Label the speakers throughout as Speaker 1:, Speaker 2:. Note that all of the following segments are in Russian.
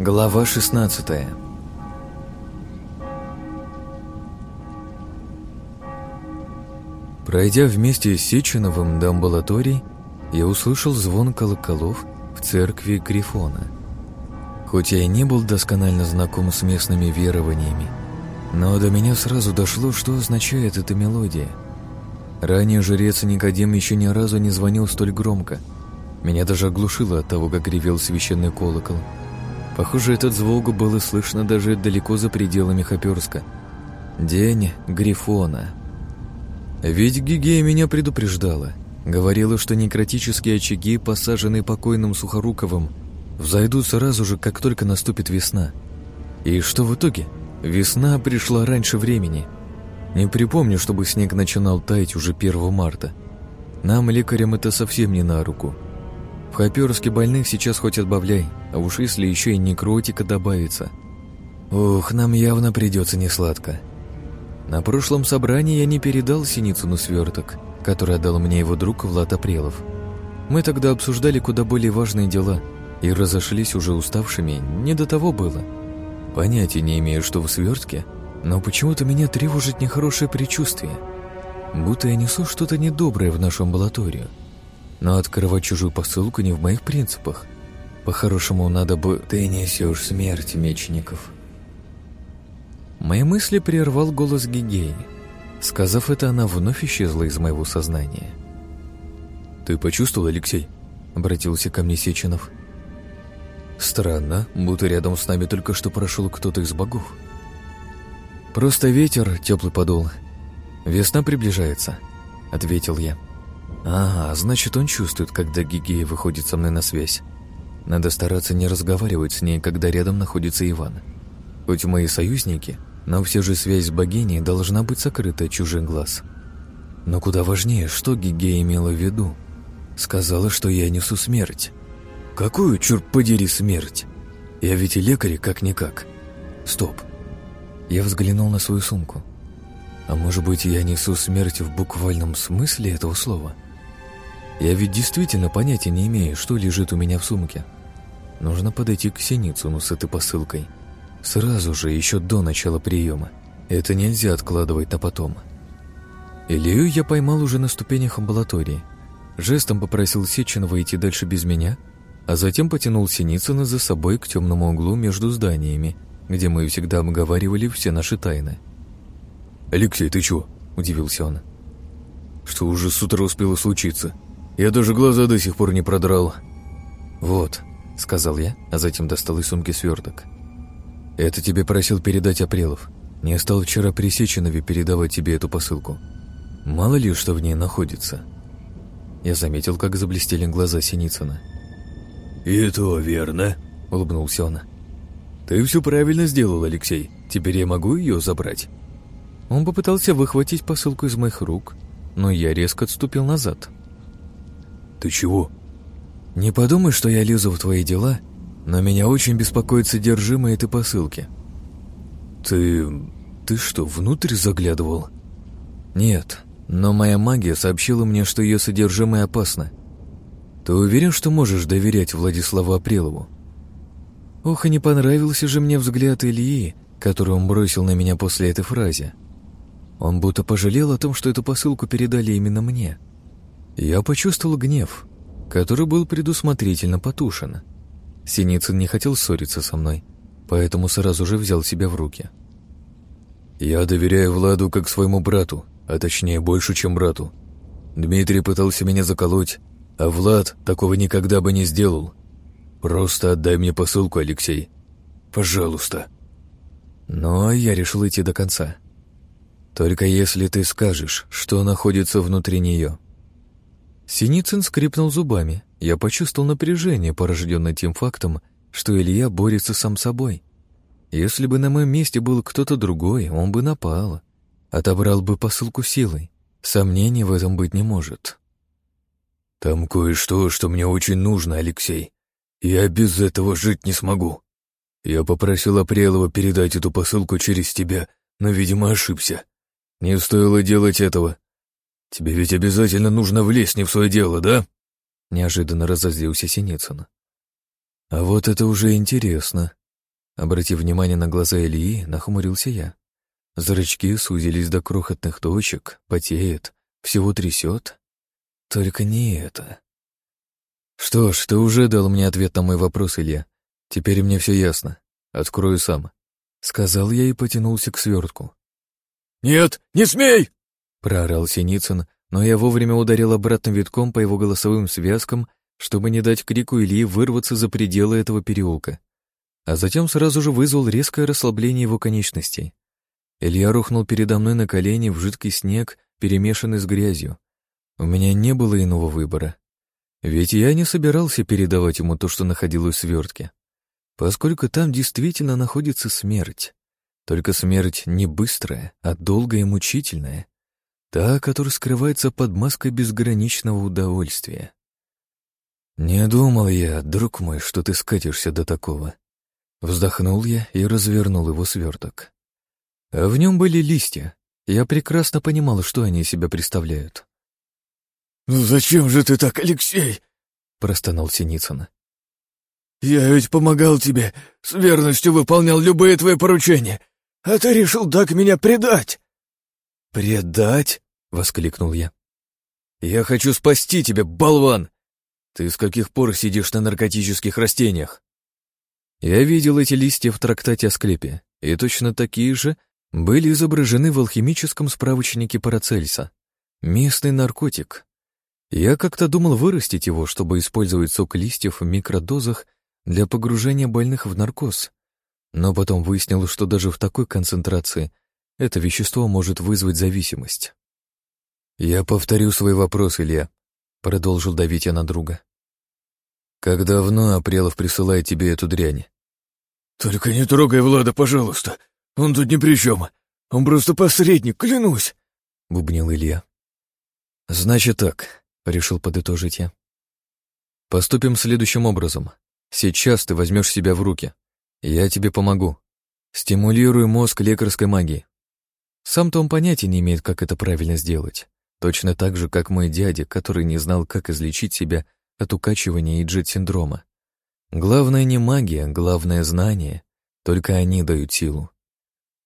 Speaker 1: Глава 16 Пройдя вместе с Сеченовым до амбулаторий, я услышал звон колоколов в церкви Грифона. Хоть я и не был досконально знаком с местными верованиями, но до меня сразу дошло, что означает эта мелодия. Ранее жрец Никодим еще ни разу не звонил столь громко. Меня даже оглушило от того, как ревел священный колокол – Похоже, этот звук было слышно даже далеко за пределами Хоперска. День Грифона. Ведь Гигея меня предупреждала. Говорила, что некротические очаги, посаженные покойным Сухоруковым, взойдут сразу же, как только наступит весна. И что в итоге? Весна пришла раньше времени. Не припомню, чтобы снег начинал таять уже 1 марта. Нам, лекарям, это совсем не на руку. В Хоперске больных сейчас хоть отбавляй, а уж если еще и некротика добавится. Ух, нам явно придется несладко. На прошлом собрании я не передал Синицыну сверток, который отдал мне его друг Влад Апрелов. Мы тогда обсуждали куда более важные дела и разошлись уже уставшими, не до того было. Понятия не имею, что в свертке, но почему-то меня тревожит нехорошее предчувствие. Будто я несу что-то недоброе в нашу амбулаторию. Но открывать чужую посылку не в моих принципах. По-хорошему, надо бы... Ты несешь смерть, мечников. Мои мысли прервал голос Гигеи. Сказав это, она вновь исчезла из моего сознания. «Ты почувствовал, Алексей?» — обратился ко мне Сеченов. «Странно, будто рядом с нами только что прошел кто-то из богов». «Просто ветер теплый подул. Весна приближается», — ответил я. «Ага, значит, он чувствует, когда Гигея выходит со мной на связь. Надо стараться не разговаривать с ней, когда рядом находится Иван. Хоть мои союзники, но все же связь с богиней должна быть сокрыта от чужих глаз. Но куда важнее, что Гигея имела в виду. Сказала, что я несу смерть. Какую, черт подери, смерть? Я ведь и лекарь, как-никак. Стоп. Я взглянул на свою сумку. А может быть, я несу смерть в буквальном смысле этого слова? — я ведь действительно понятия не имею, что лежит у меня в сумке. Нужно подойти к Синицыну с этой посылкой. Сразу же, еще до начала приема. Это нельзя откладывать на потом. Илью я поймал уже на ступенях амбулатории. Жестом попросил Сеченова идти дальше без меня, а затем потянул Синицына за собой к темному углу между зданиями, где мы всегда обговаривали все наши тайны. «Алексей, ты чего?» – удивился он. «Что уже с утра успело случиться?» Я даже глаза до сих пор не продрал. Вот, сказал я, а затем достал из сумки сверток. Это тебе просил передать Апрелов. Не стал вчера при Сеченове передавать тебе эту посылку. Мало ли, что в ней находится. Я заметил, как заблестели глаза Синицына. «И то верно», — улыбнулся он. «Ты все правильно сделал, Алексей. Теперь я могу ее забрать?» Он попытался выхватить посылку из моих рук, но я резко отступил назад. «Ты чего?» «Не подумай, что я лезу в твои дела, но меня очень беспокоит содержимое этой посылки». «Ты... ты что, внутрь заглядывал?» «Нет, но моя магия сообщила мне, что ее содержимое опасно. Ты уверен, что можешь доверять Владиславу Апрелову?» Ох, и не понравился же мне взгляд Ильи, который он бросил на меня после этой фразы. Он будто пожалел о том, что эту посылку передали именно мне. Я почувствовал гнев, который был предусмотрительно потушен. Синицын не хотел ссориться со мной, поэтому сразу же взял себя в руки. «Я доверяю Владу как своему брату, а точнее больше, чем брату. Дмитрий пытался меня заколоть, а Влад такого никогда бы не сделал. Просто отдай мне посылку, Алексей. Пожалуйста». Но я решил идти до конца. Только если ты скажешь, что находится внутри нее. Синицын скрипнул зубами. Я почувствовал напряжение, порожденное тем фактом, что Илья борется сам собой. Если бы на моем месте был кто-то другой, он бы напал. Отобрал бы посылку силой. Сомнений в этом быть не может. «Там кое-что, что мне очень нужно, Алексей. Я без этого жить не смогу. Я попросил Апрелова передать эту посылку через тебя, но, видимо, ошибся. Не стоило делать этого. «Тебе ведь обязательно нужно влезть не в свое дело, да?» Неожиданно разозлился Синицын. «А вот это уже интересно. Обратив внимание на глаза Ильи, нахмурился я. Зрачки сузились до крохотных точек, потеет, всего трясет. Только не это. Что ж, ты уже дал мне ответ на мой вопрос, Илья. Теперь мне все ясно. Открою сам. Сказал я и потянулся к свертку.
Speaker 2: «Нет, не смей!»
Speaker 1: — проорал Синицын, но я вовремя ударил обратным витком по его голосовым связкам, чтобы не дать крику Ильи вырваться за пределы этого переулка. А затем сразу же вызвал резкое расслабление его конечностей. Илья рухнул передо мной на колени в жидкий снег, перемешанный с грязью. У меня не было иного выбора. Ведь я не собирался передавать ему то, что находилось в свертке. Поскольку там действительно находится смерть. Только смерть не быстрая, а долгая и мучительная. Та, которая скрывается под маской безграничного удовольствия. Не думал я, друг мой, что ты скатишься до такого. Вздохнул я и развернул его сверток. А в нем были листья. Я прекрасно понимал, что они из себя представляют.
Speaker 2: «Ну зачем же ты так, Алексей?» — простонал Синицын. «Я ведь помогал тебе, с верностью выполнял любые твои поручения, а ты решил так меня предать!»
Speaker 1: «Предать?» — воскликнул я. «Я хочу спасти тебя, болван! Ты с каких пор сидишь на наркотических растениях?» Я видел эти листья в трактате о склепе, и точно такие же были изображены в алхимическом справочнике Парацельса. Местный наркотик. Я как-то думал вырастить его, чтобы использовать сок листьев в микродозах для погружения больных в наркоз. Но потом выяснил, что даже в такой концентрации это вещество может вызвать зависимость. «Я повторю свой вопрос, Илья», — продолжил давить я на друга. «Как давно Апрелов присылает тебе эту дрянь?»
Speaker 2: «Только не трогай Влада, пожалуйста. Он тут ни при чем. Он просто посредник, клянусь», — бубнил Илья.
Speaker 1: «Значит так», — решил подытожить я. «Поступим следующим образом. Сейчас ты возьмешь себя в руки. Я тебе помогу. Стимулирую мозг лекарской магией. Сам-то он понятия не имеет, как это правильно сделать. Точно так же, как мой дядя, который не знал, как излечить себя от укачивания и джет-синдрома. Главное не магия, главное знание. Только они дают силу.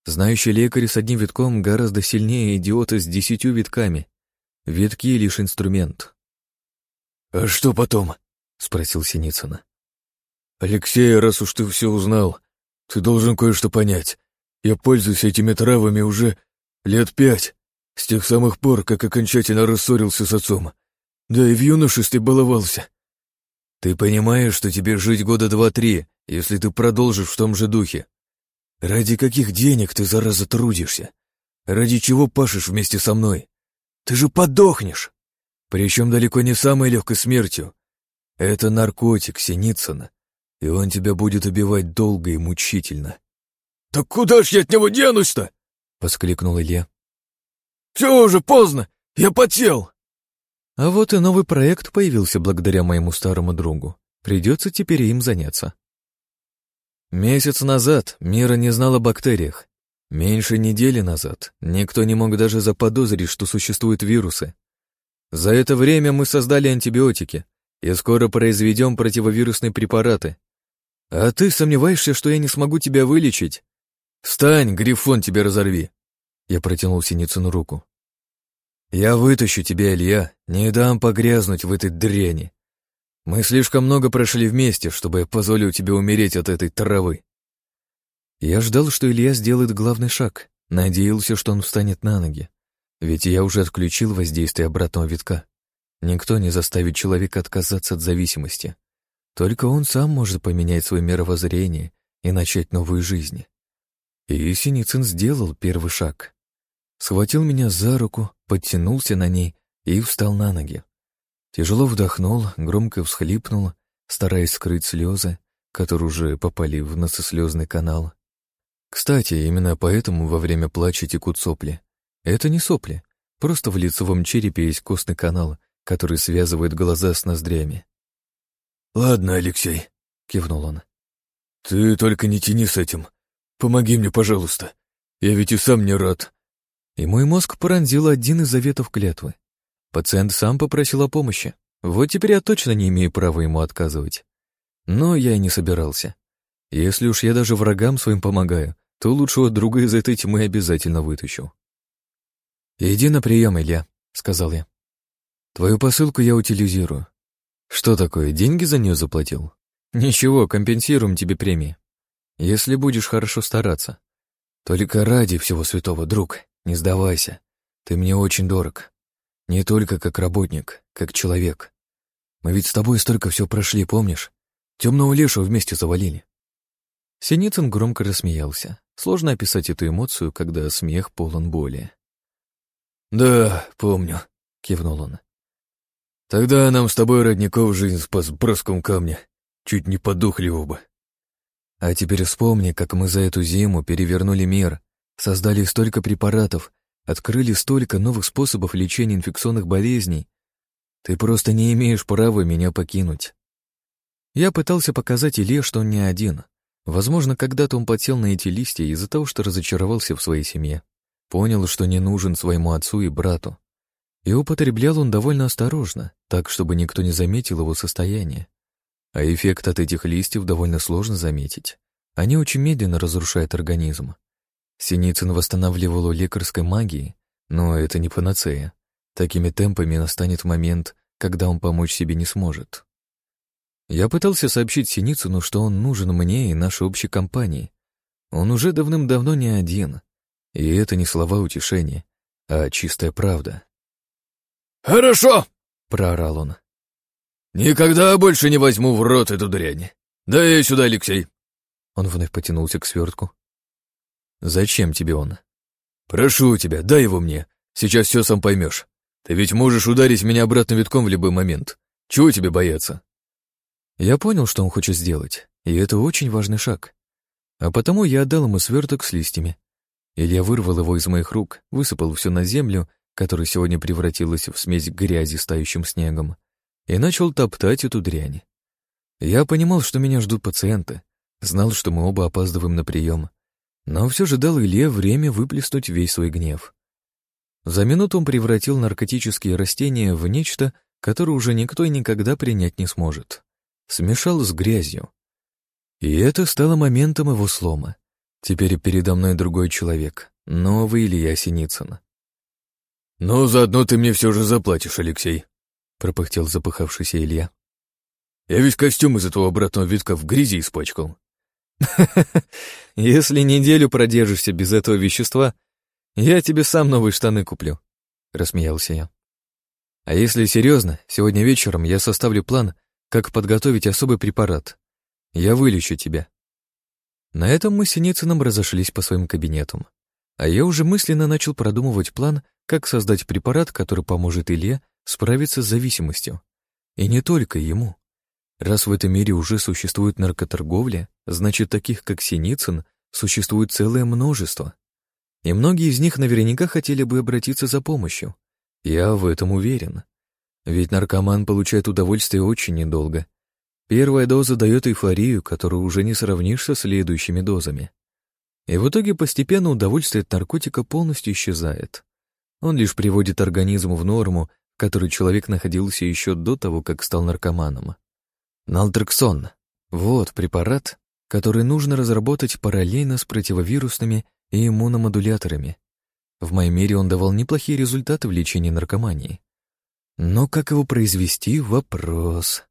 Speaker 1: Знающий лекарь с одним витком гораздо сильнее идиота с десятью витками. Витки — лишь инструмент.
Speaker 2: «А что потом?» — спросил Синицына. «Алексей, раз уж ты все узнал, ты должен кое-что понять. Я пользуюсь этими травами уже лет пять, с тех самых пор, как окончательно рассорился с отцом. Да и в юношестве баловался. Ты понимаешь, что тебе жить года два-три, если ты продолжишь в том же духе? Ради каких денег ты, зараза, трудишься? Ради чего пашешь вместе со мной? Ты же подохнешь! Причем далеко не самой легкой смертью. Это наркотик Синицына, и он тебя будет убивать долго и мучительно. «Так куда ж я от него денусь-то?» — воскликнул Илья. «Все уже поздно, я потел!»
Speaker 1: А вот и новый проект появился благодаря моему старому другу. Придется теперь им заняться. Месяц назад мира не знал о бактериях. Меньше недели назад никто не мог даже заподозрить, что существуют вирусы. За это время мы создали антибиотики и скоро произведем противовирусные препараты. А ты сомневаешься, что я не смогу тебя вылечить? «Встань, Грифон, тебе разорви!» Я протянул Синицыну руку. «Я вытащу тебя, Илья, не дам погрязнуть в этой дряни. Мы слишком много прошли вместе, чтобы я позволил тебе умереть от этой травы». Я ждал, что Илья сделает главный шаг, надеялся, что он встанет на ноги. Ведь я уже отключил воздействие обратного витка. Никто не заставит человека отказаться от зависимости. Только он сам может поменять свое мировоззрение и начать новую жизнь. И Синицын сделал первый шаг. Схватил меня за руку, подтянулся на ней и встал на ноги. Тяжело вдохнул, громко всхлипнул, стараясь скрыть слезы, которые уже попали в носослезный канал. Кстати, именно поэтому во время плача текут сопли. Это не сопли, просто в лицевом черепе есть костный канал, который связывает глаза с ноздрями.
Speaker 2: «Ладно, Алексей», — кивнул он. «Ты только не тяни с этим. Помоги мне, пожалуйста. Я ведь и сам не рад».
Speaker 1: И мой мозг пронзил один из заветов клятвы. Пациент сам попросил о помощи. Вот теперь я точно не имею права ему отказывать. Но я и не собирался. Если уж я даже врагам своим помогаю, то лучшего друга из этой тьмы обязательно вытащу. «Иди на прием, Илья», — сказал я. «Твою посылку я утилизирую. Что такое, деньги за нее заплатил? Ничего, компенсируем тебе премии. Если будешь хорошо стараться. Только ради всего святого, друг, не сдавайся. Ты мне очень дорог. Не только как работник, как человек. Мы ведь с тобой столько все прошли, помнишь? Темного лешу вместе завалили. Синицын громко рассмеялся. Сложно описать эту эмоцию, когда смех полон боли.
Speaker 2: «Да, помню», — кивнул он. «Тогда нам с тобой, Родников, жизнь спас броском камня. Чуть не подухли оба».
Speaker 1: А теперь вспомни, как мы за эту зиму перевернули мир, создали столько препаратов, открыли столько новых способов лечения инфекционных болезней. Ты просто не имеешь права меня покинуть. Я пытался показать Илье, что он не один. Возможно, когда-то он подсел на эти листья из-за того, что разочаровался в своей семье. Понял, что не нужен своему отцу и брату. И употреблял он довольно осторожно, так, чтобы никто не заметил его состояние. А эффект от этих листьев довольно сложно заметить. Они очень медленно разрушают организм. Синицын восстанавливал лекарской магией, но это не панацея. Такими темпами настанет момент, когда он помочь себе не сможет. Я пытался сообщить Синицыну, что он нужен мне и нашей общей компании. Он уже давным-давно не один. И это не слова утешения, а чистая правда.
Speaker 2: «Хорошо!»
Speaker 1: — проорал он.
Speaker 2: «Никогда больше не возьму в рот эту дрянь. Дай сюда, Алексей!»
Speaker 1: Он вновь потянулся к свертку. «Зачем тебе он?»
Speaker 2: «Прошу тебя, дай его мне. Сейчас все сам поймешь. Ты ведь можешь ударить меня обратно витком в любой момент. Чего тебе бояться?»
Speaker 1: Я понял, что он хочет сделать, и это очень важный шаг. А потому я отдал ему сверток с листьями. Илья вырвал его из моих рук, высыпал все на землю, которая сегодня превратилась в смесь грязи с тающим снегом, и начал топтать эту дрянь. Я понимал, что меня ждут пациенты, знал, что мы оба опаздываем на прием, но все же дал Илье время выплеснуть весь свой гнев. За минуту он превратил наркотические растения в нечто, которое уже никто и никогда принять не сможет. Смешал с грязью. И это стало моментом его слома. Теперь передо мной другой человек, новый Илья Синицын.
Speaker 2: «Ну, заодно ты мне все же заплатишь, Алексей», —
Speaker 1: пропыхтел запыхавшийся Илья.
Speaker 2: «Я весь костюм из этого обратного витка в грязи испачкал».
Speaker 1: «Если неделю продержишься без этого вещества, я тебе сам новые штаны куплю», — рассмеялся я. «А если серьезно, сегодня вечером я составлю план, как подготовить особый препарат. Я вылечу тебя». На этом мы с Синицыным разошлись по своим кабинетам, а я уже мысленно начал продумывать план, как создать препарат, который поможет Илье справиться с зависимостью. И не только ему. Раз в этом мире уже существует наркоторговля, значит, таких, как Синицын, существует целое множество. И многие из них наверняка хотели бы обратиться за помощью. Я в этом уверен. Ведь наркоман получает удовольствие очень недолго. Первая доза дает эйфорию, которую уже не сравнишь со следующими дозами. И в итоге постепенно удовольствие от наркотика полностью исчезает. Он лишь приводит организм в норму, в которой человек находился еще до того, как стал наркоманом. Налтрексон — вот препарат, который нужно разработать параллельно с противовирусными и иммуномодуляторами. В моем мире он давал неплохие результаты в лечении наркомании. Но как его произвести — вопрос.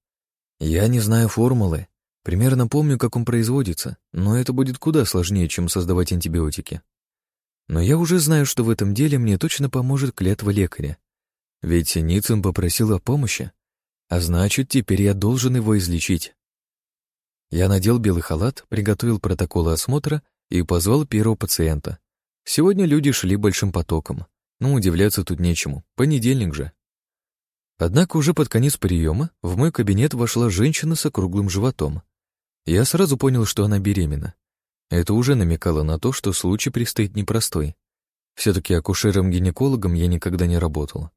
Speaker 1: Я не знаю формулы. Примерно помню, как он производится, но это будет куда сложнее, чем создавать антибиотики. Но я уже знаю, что в этом деле мне точно поможет клятва лекаря. Ведь Синицын попросил о помощи, а значит, теперь я должен его излечить. Я надел белый халат, приготовил протоколы осмотра и позвал первого пациента. Сегодня люди шли большим потоком. Ну, удивляться тут нечему, понедельник же. Однако уже под конец приема в мой кабинет вошла женщина с округлым животом. Я сразу понял, что она беременна. Это уже намекало на то, что случай предстоит непростой. Все-таки акушером-гинекологом я никогда не работал.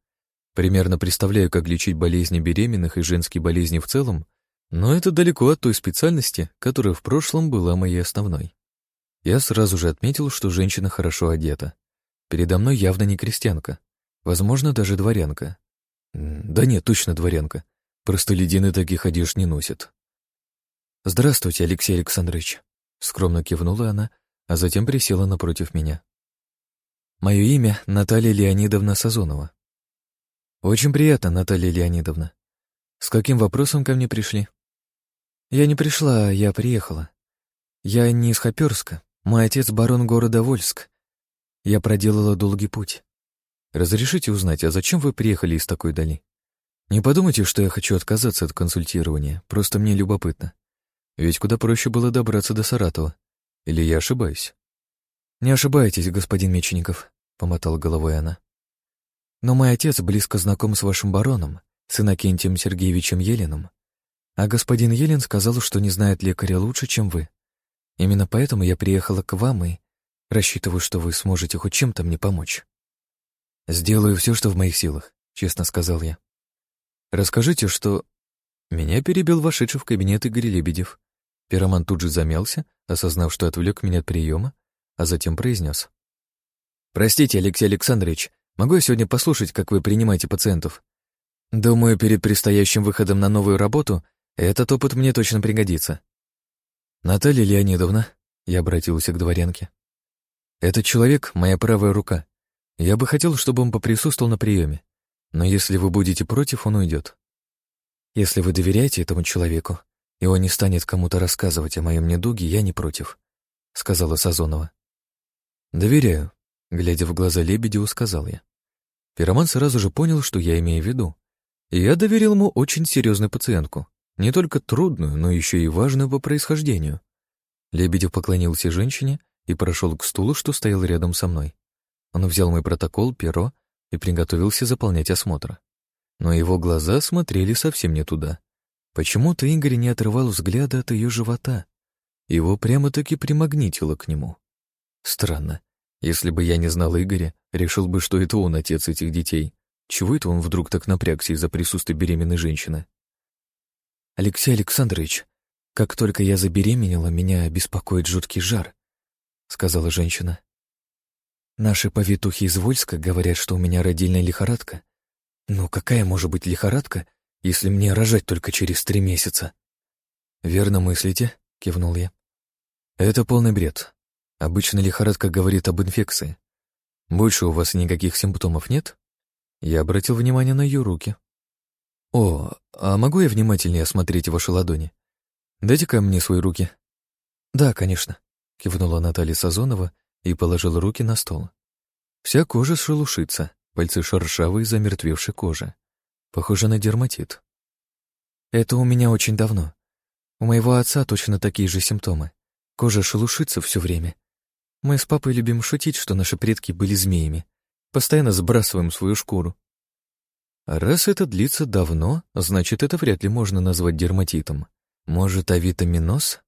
Speaker 1: Примерно представляю, как лечить болезни беременных и женские болезни в целом, но это далеко от той специальности, которая в прошлом была моей основной. Я сразу же отметил, что женщина хорошо одета. Передо мной явно не крестьянка, возможно, даже дворянка. Да нет, точно дворянка. Просто ледины таких одежд не носят. «Здравствуйте, Алексей Александрович», — скромно кивнула она, а затем присела напротив меня. «Мое имя Наталья Леонидовна Сазонова». «Очень приятно, Наталья Леонидовна. С каким вопросом ко мне пришли?» «Я не пришла, я приехала. Я не из Хоперска. Мой отец барон города Вольск. Я проделала долгий путь. Разрешите узнать, а зачем вы приехали из такой дали? Не подумайте, что я хочу отказаться от консультирования, просто мне любопытно. Ведь куда проще было добраться до Саратова. Или я ошибаюсь? Не ошибаетесь, господин Мечников, помотала головой она. Но мой отец близко знаком с вашим бароном, с Иннокентием Сергеевичем Елиным. А господин Елин сказал, что не знает лекаря лучше, чем вы. Именно поэтому я приехала к вам и рассчитываю, что вы сможете хоть чем-то мне помочь. Сделаю все, что в моих силах, честно сказал я. Расскажите, что... Меня перебил вошедший в кабинет Игорь Лебедев. Пироман тут же замялся, осознав, что отвлек меня от приема, а затем произнес. «Простите, Алексей Александрович, могу я сегодня послушать, как вы принимаете пациентов? Думаю, перед предстоящим выходом на новую работу этот опыт мне точно пригодится. «Наталья Леонидовна», — я обратился к дворянке, — «этот человек — моя правая рука. Я бы хотел, чтобы он поприсутствовал на приеме, но если вы будете против, он уйдет. Если вы доверяете этому человеку, он не станет кому-то рассказывать о моем недуге, я не против», — сказала Сазонова. «Доверяю», — глядя в глаза Лебедеву, сказал я. Пироман сразу же понял, что я имею в виду, и я доверил ему очень серьезную пациентку. Не только трудную, но еще и важную по происхождению. Лебедев поклонился женщине и прошел к стулу, что стоял рядом со мной. Он взял мой протокол, перо и приготовился заполнять осмотр. Но его глаза смотрели совсем не туда. Почему-то Игорь не отрывал взгляда от ее живота. Его прямо-таки примагнитило к нему. Странно. Если бы я не знал Игоря, решил бы, что это он отец этих детей. Чего это он вдруг так напрягся из-за присутствия беременной женщины? «Алексей Александрович, как только я забеременела, меня беспокоит жуткий жар», — сказала женщина. «Наши повитухи из Вольска говорят, что у меня родильная лихорадка. Но какая может быть лихорадка, если мне рожать только через три месяца?» «Верно мыслите», — кивнул я. «Это полный бред. Обычно лихорадка говорит об инфекции. Больше у вас никаких симптомов нет?» Я обратил внимание на ее руки. «О, а могу я внимательнее осмотреть ваши ладони? Дайте-ка мне свои руки». «Да, конечно», — кивнула Наталья Сазонова и положила руки на стол. Вся кожа шелушится, пальцы шершавые, замертвевшей кожи. Похоже на дерматит. «Это у меня очень давно. У моего отца точно такие же симптомы. Кожа шелушится все время. Мы с папой любим шутить, что наши предки были змеями. Постоянно сбрасываем свою шкуру. Раз это длится давно, значит, это вряд ли можно назвать дерматитом. Может, авитаминоз?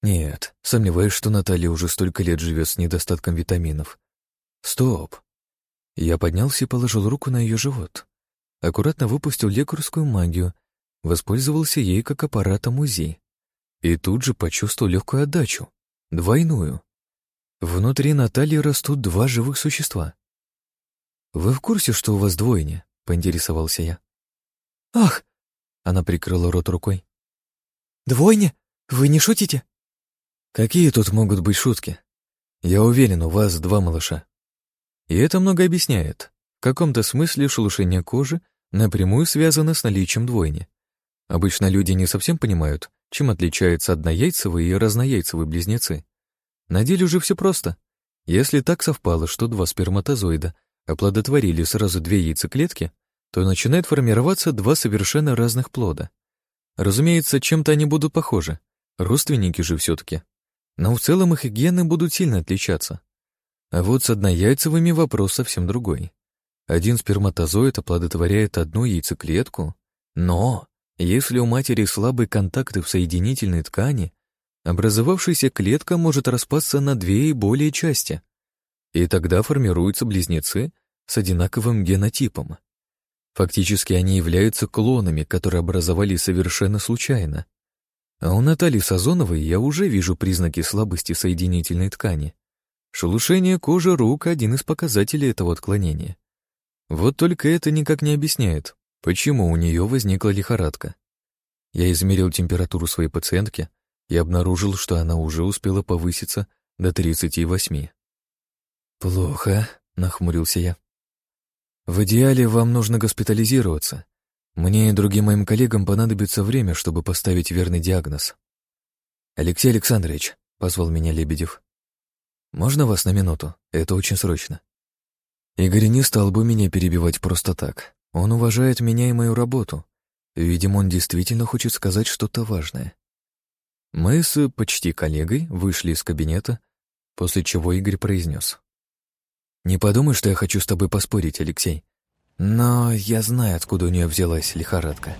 Speaker 1: Нет, сомневаюсь, что Наталья уже столько лет живет с недостатком витаминов. Стоп. Я поднялся и положил руку на ее живот. Аккуратно выпустил лекарскую магию, воспользовался ей как аппаратом УЗИ. И тут же почувствовал легкую отдачу. Двойную. Внутри Натальи растут два живых существа. Вы в курсе, что у вас двойня? — поинтересовался я. «Ах!» — она прикрыла рот рукой. «Двойня? Вы не шутите?» «Какие тут могут быть шутки? Я уверен, у вас два малыша. И это много объясняет. В каком-то смысле шелушение кожи напрямую связано с наличием двойни. Обычно люди не совсем понимают, чем отличаются однояйцевые и разнояйцевые близнецы. На деле уже все просто. Если так совпало, что два сперматозоида оплодотворили сразу две яйцеклетки, то начинает формироваться два совершенно разных плода. Разумеется, чем-то они будут похожи, родственники же все-таки. Но в целом их гены будут сильно отличаться. А вот с однояйцевыми вопрос совсем другой. Один сперматозоид оплодотворяет одну яйцеклетку, но если у матери слабые контакты в соединительной ткани, образовавшаяся клетка может распасться на две и более части — и тогда формируются близнецы с одинаковым генотипом. Фактически они являются клонами, которые образовались совершенно случайно. А у Натальи Сазоновой я уже вижу признаки слабости соединительной ткани. Шелушение кожи рук — один из показателей этого отклонения. Вот только это никак не объясняет, почему у нее возникла лихорадка. Я измерил температуру своей пациентки, и обнаружил, что она уже успела повыситься до 38. «Плохо», — нахмурился я. «В идеале вам нужно госпитализироваться. Мне и другим моим коллегам понадобится время, чтобы поставить верный диагноз». «Алексей Александрович», — позвал меня Лебедев, — «можно вас на минуту? Это очень срочно». Игорь не стал бы меня перебивать просто так. Он уважает меня и мою работу. Видимо, он действительно хочет сказать что-то важное. Мы с почти коллегой вышли из кабинета, после чего Игорь произнес. «Не подумай, что я хочу с тобой поспорить, Алексей. Но я знаю, откуда у нее взялась лихорадка.